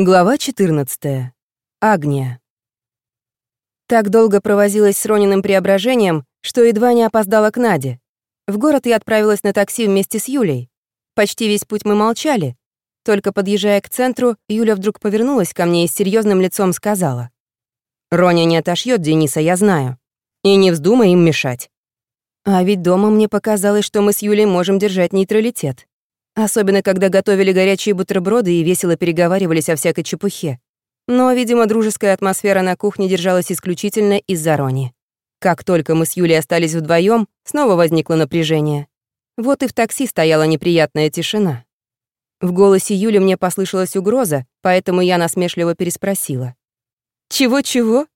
Глава 14. Агния. Так долго провозилась с Рониным преображением, что едва не опоздала к Наде. В город я отправилась на такси вместе с Юлей. Почти весь путь мы молчали. Только подъезжая к центру, Юля вдруг повернулась ко мне и с серьезным лицом сказала. «Роня не отошьет Дениса, я знаю. И не вздумай им мешать». А ведь дома мне показалось, что мы с Юлей можем держать нейтралитет. Особенно, когда готовили горячие бутерброды и весело переговаривались о всякой чепухе. Но, видимо, дружеская атмосфера на кухне держалась исключительно из-за Рони. Как только мы с Юлей остались вдвоем, снова возникло напряжение. Вот и в такси стояла неприятная тишина. В голосе Юли мне послышалась угроза, поэтому я насмешливо переспросила. «Чего-чего?»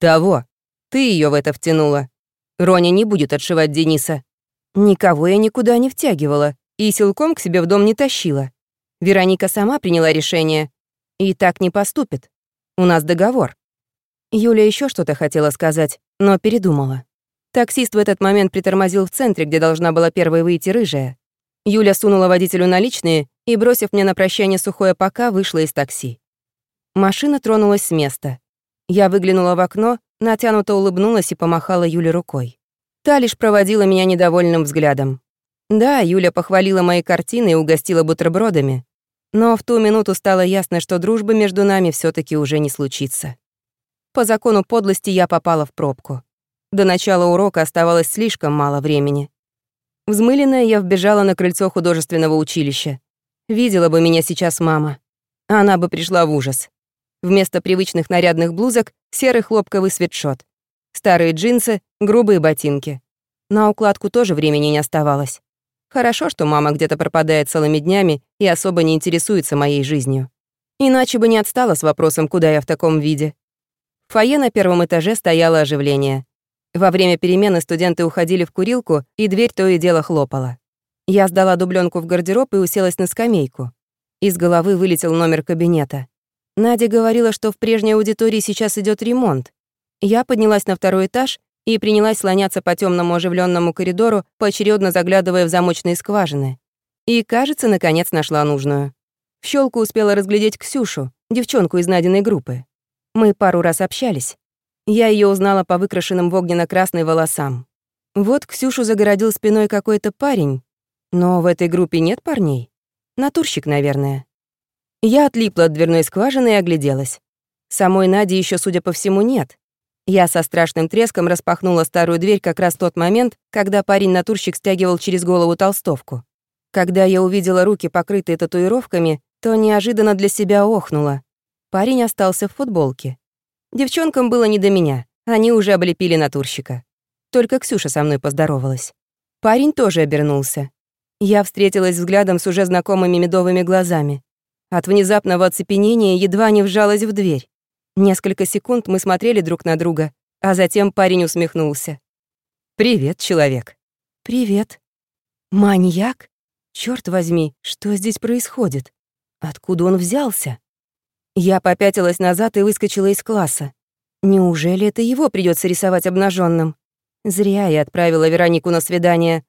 «Того. Ты ее в это втянула. Роня не будет отшивать Дениса». «Никого я никуда не втягивала и силком к себе в дом не тащила. Вероника сама приняла решение. И так не поступит. У нас договор. Юля еще что-то хотела сказать, но передумала. Таксист в этот момент притормозил в центре, где должна была первой выйти рыжая. Юля сунула водителю наличные и, бросив мне на прощание сухое пока, вышла из такси. Машина тронулась с места. Я выглянула в окно, натянуто улыбнулась и помахала Юле рукой. Та лишь проводила меня недовольным взглядом. Да, Юля похвалила мои картины и угостила бутербродами. Но в ту минуту стало ясно, что дружба между нами все таки уже не случится. По закону подлости я попала в пробку. До начала урока оставалось слишком мало времени. Взмыленная я вбежала на крыльцо художественного училища. Видела бы меня сейчас мама. Она бы пришла в ужас. Вместо привычных нарядных блузок — серый хлопковый свитшот. Старые джинсы, грубые ботинки. На укладку тоже времени не оставалось. Хорошо, что мама где-то пропадает целыми днями и особо не интересуется моей жизнью. Иначе бы не отстала с вопросом, куда я в таком виде. В фойе на первом этаже стояло оживление. Во время перемены студенты уходили в курилку, и дверь то и дело хлопала. Я сдала дубленку в гардероб и уселась на скамейку. Из головы вылетел номер кабинета. Надя говорила, что в прежней аудитории сейчас идет ремонт. Я поднялась на второй этаж и принялась слоняться по темному оживленному коридору, поочередно заглядывая в замочные скважины. И, кажется, наконец нашла нужную. В щелку успела разглядеть Ксюшу, девчонку из Надиной группы. Мы пару раз общались. Я ее узнала по выкрашенным в огненно-красный волосам. Вот Ксюшу загородил спиной какой-то парень. Но в этой группе нет парней. Натурщик, наверное. Я отлипла от дверной скважины и огляделась. Самой Нади еще, судя по всему, нет. Я со страшным треском распахнула старую дверь как раз в тот момент, когда парень-натурщик стягивал через голову толстовку. Когда я увидела руки, покрытые татуировками, то неожиданно для себя охнула. Парень остался в футболке. Девчонкам было не до меня, они уже облепили натурщика. Только Ксюша со мной поздоровалась. Парень тоже обернулся. Я встретилась взглядом с уже знакомыми медовыми глазами. От внезапного оцепенения едва не вжалась в дверь. Несколько секунд мы смотрели друг на друга, а затем парень усмехнулся. «Привет, человек». «Привет». «Маньяк? Черт возьми, что здесь происходит? Откуда он взялся?» Я попятилась назад и выскочила из класса. Неужели это его придется рисовать обнаженным? Зря я отправила Веронику на свидание.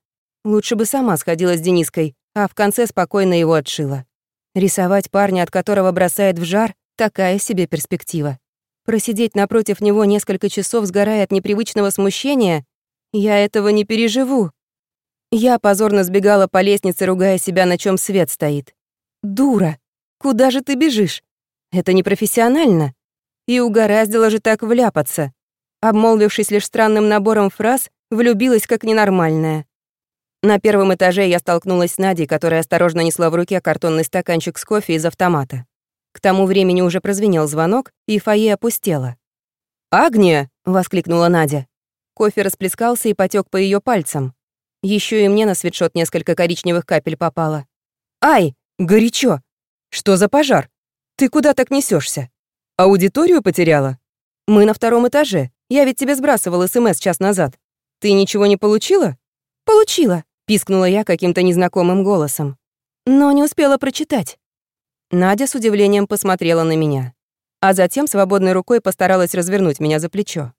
Лучше бы сама сходила с Дениской, а в конце спокойно его отшила. Рисовать парня, от которого бросает в жар, Такая себе перспектива. Просидеть напротив него несколько часов, сгорая от непривычного смущения, я этого не переживу. Я позорно сбегала по лестнице, ругая себя, на чем свет стоит. «Дура! Куда же ты бежишь? Это непрофессионально. И угораздило же так вляпаться. Обмолвившись лишь странным набором фраз, влюбилась как ненормальная. На первом этаже я столкнулась с Надей, которая осторожно несла в руке картонный стаканчик с кофе из автомата. К тому времени уже прозвенел звонок, и фойе опустело. «Агния!» — воскликнула Надя. Кофе расплескался и потек по ее пальцам. Еще и мне на свитшот несколько коричневых капель попало. «Ай! Горячо! Что за пожар? Ты куда так несешься? Аудиторию потеряла? Мы на втором этаже. Я ведь тебе сбрасывал СМС час назад. Ты ничего не получила?» «Получила», — пискнула я каким-то незнакомым голосом. «Но не успела прочитать». Надя с удивлением посмотрела на меня, а затем свободной рукой постаралась развернуть меня за плечо.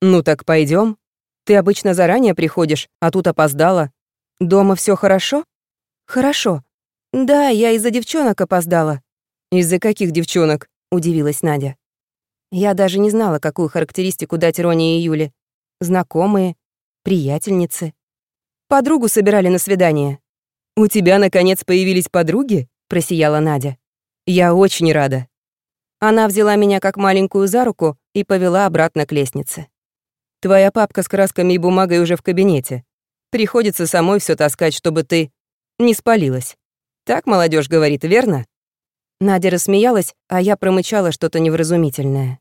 «Ну так пойдем. Ты обычно заранее приходишь, а тут опоздала. Дома все хорошо?» «Хорошо. Да, я из-за девчонок опоздала. «Из-за каких девчонок?» — удивилась Надя. Я даже не знала, какую характеристику дать Роне и Юле. Знакомые, приятельницы. Подругу собирали на свидание. «У тебя, наконец, появились подруги?» — просияла Надя. «Я очень рада». Она взяла меня как маленькую за руку и повела обратно к лестнице. «Твоя папка с красками и бумагой уже в кабинете. Приходится самой все таскать, чтобы ты не спалилась. Так молодежь говорит, верно?» Надя рассмеялась, а я промычала что-то невразумительное.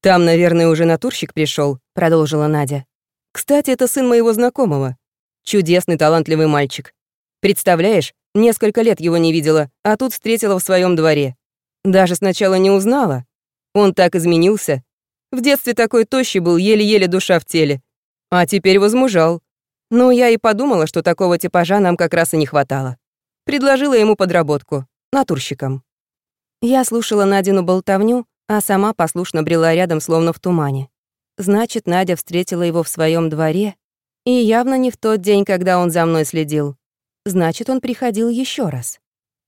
«Там, наверное, уже натурщик пришел, продолжила Надя. «Кстати, это сын моего знакомого. Чудесный, талантливый мальчик. Представляешь, несколько лет его не видела, а тут встретила в своем дворе. Даже сначала не узнала. Он так изменился. В детстве такой тощий был, еле-еле душа в теле. А теперь возмужал. Ну, я и подумала, что такого типажа нам как раз и не хватало. Предложила ему подработку. Натурщиком. Я слушала Надину болтовню, а сама послушно брела рядом, словно в тумане. Значит, Надя встретила его в своем дворе, и явно не в тот день, когда он за мной следил. Значит, он приходил еще раз.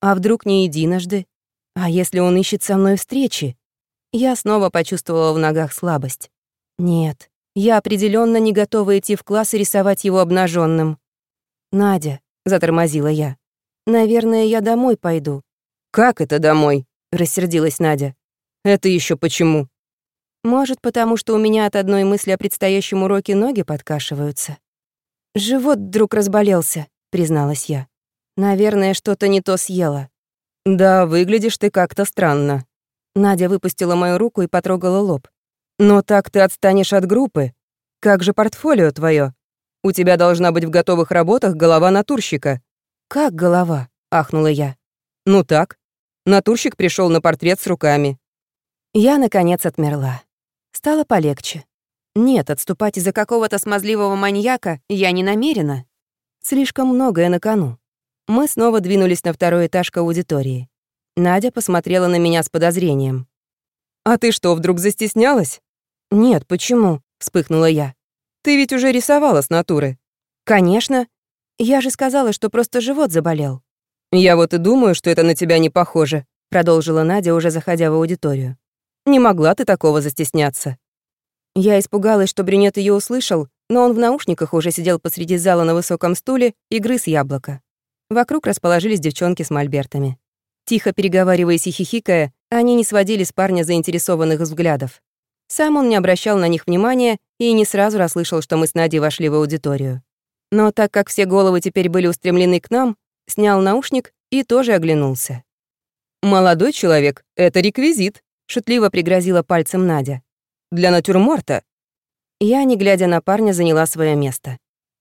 А вдруг не единожды? А если он ищет со мной встречи? Я снова почувствовала в ногах слабость. Нет, я определенно не готова идти в класс и рисовать его обнаженным. «Надя», — затормозила я, — «наверное, я домой пойду». «Как это домой?» — рассердилась Надя. «Это еще почему?» «Может, потому что у меня от одной мысли о предстоящем уроке ноги подкашиваются?» «Живот вдруг разболелся», — призналась я. «Наверное, что-то не то съела». «Да, выглядишь ты как-то странно». Надя выпустила мою руку и потрогала лоб. «Но так ты отстанешь от группы. Как же портфолио твое? У тебя должна быть в готовых работах голова натурщика». «Как голова?» — ахнула я. «Ну так. Натурщик пришел на портрет с руками». Я, наконец, отмерла. Стало полегче. Нет, отступать из-за какого-то смазливого маньяка я не намерена. Слишком многое на кону. Мы снова двинулись на второй этаж к аудитории. Надя посмотрела на меня с подозрением. «А ты что, вдруг застеснялась?» «Нет, почему?» — вспыхнула я. «Ты ведь уже рисовала с натуры». «Конечно. Я же сказала, что просто живот заболел». «Я вот и думаю, что это на тебя не похоже», — продолжила Надя, уже заходя в аудиторию. «Не могла ты такого застесняться». Я испугалась, что брюнет ее услышал, но он в наушниках уже сидел посреди зала на высоком стуле и грыз яблоко. Вокруг расположились девчонки с мольбертами. Тихо переговариваясь и хихикая, они не сводили с парня заинтересованных взглядов. Сам он не обращал на них внимания и не сразу расслышал, что мы с Надей вошли в аудиторию. Но так как все головы теперь были устремлены к нам, снял наушник и тоже оглянулся. «Молодой человек, это реквизит», — шутливо пригрозила пальцем Надя. «Для натюрморта». Я, не глядя на парня, заняла свое место.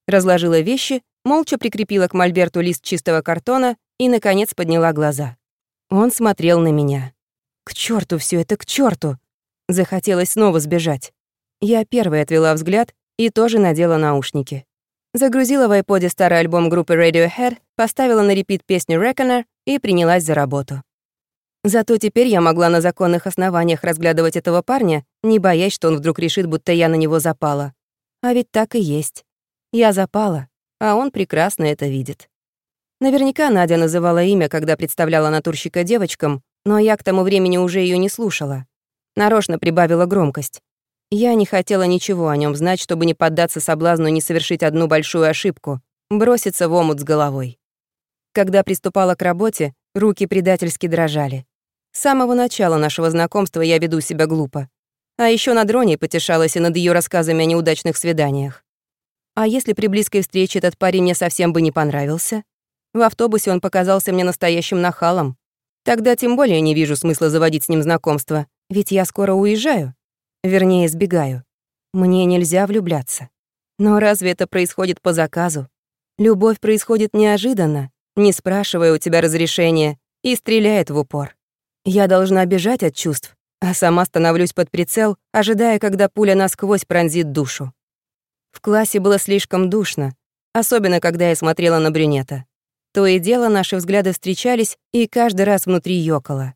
Разложила вещи молча прикрепила к мольберту лист чистого картона и, наконец, подняла глаза. Он смотрел на меня. К черту все это, к черту! Захотелось снова сбежать. Я первой отвела взгляд и тоже надела наушники. Загрузила в айподе старый альбом группы Radiohead, поставила на репит песню Reckoner и принялась за работу. Зато теперь я могла на законных основаниях разглядывать этого парня, не боясь, что он вдруг решит, будто я на него запала. А ведь так и есть. Я запала, а он прекрасно это видит. Наверняка Надя называла имя, когда представляла натурщика девочкам, но я к тому времени уже ее не слушала. Нарочно прибавила громкость. Я не хотела ничего о нем знать, чтобы не поддаться соблазну не совершить одну большую ошибку — броситься в омут с головой. Когда приступала к работе, руки предательски дрожали. С самого начала нашего знакомства я веду себя глупо. А еще над Роней потешалась и над ее рассказами о неудачных свиданиях. А если при близкой встрече этот парень мне совсем бы не понравился? В автобусе он показался мне настоящим нахалом. Тогда тем более не вижу смысла заводить с ним знакомство, ведь я скоро уезжаю. Вернее, сбегаю. Мне нельзя влюбляться. Но разве это происходит по заказу? Любовь происходит неожиданно, не спрашивая у тебя разрешения, и стреляет в упор. Я должна бежать от чувств, а сама становлюсь под прицел, ожидая, когда пуля насквозь пронзит душу. В классе было слишком душно, особенно когда я смотрела на брюнета. То и дело наши взгляды встречались, и каждый раз внутри ёкало.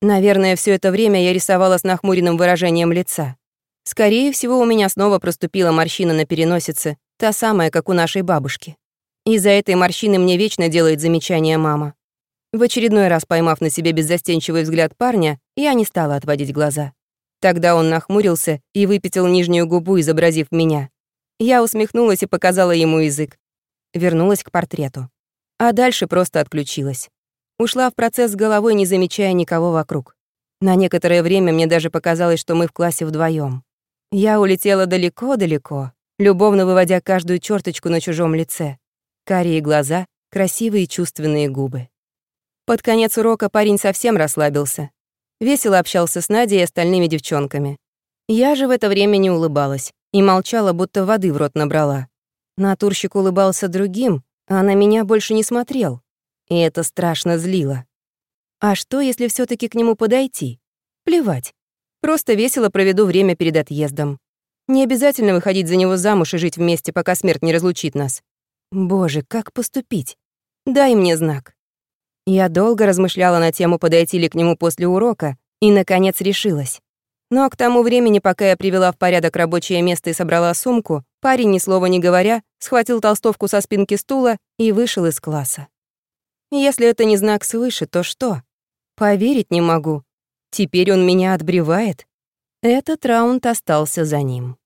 Наверное, все это время я рисовала с нахмуренным выражением лица. Скорее всего, у меня снова проступила морщина на переносице, та самая, как у нашей бабушки. Из-за этой морщины мне вечно делает замечание мама. В очередной раз поймав на себе беззастенчивый взгляд парня, я не стала отводить глаза. Тогда он нахмурился и выпятил нижнюю губу, изобразив меня. Я усмехнулась и показала ему язык. Вернулась к портрету. А дальше просто отключилась. Ушла в процесс с головой, не замечая никого вокруг. На некоторое время мне даже показалось, что мы в классе вдвоем. Я улетела далеко-далеко, любовно выводя каждую черточку на чужом лице. Карие глаза, красивые чувственные губы. Под конец урока парень совсем расслабился. Весело общался с Надей и остальными девчонками. Я же в это время не улыбалась и молчала, будто воды в рот набрала. Натурщик улыбался другим, а на меня больше не смотрел. И это страшно злило. А что, если все таки к нему подойти? Плевать. Просто весело проведу время перед отъездом. Не обязательно выходить за него замуж и жить вместе, пока смерть не разлучит нас. Боже, как поступить? Дай мне знак. Я долго размышляла на тему, подойти ли к нему после урока, и, наконец, решилась. Но к тому времени, пока я привела в порядок рабочее место и собрала сумку, парень, ни слова не говоря, схватил толстовку со спинки стула и вышел из класса. Если это не знак свыше, то что? Поверить не могу. Теперь он меня отбревает. Этот раунд остался за ним.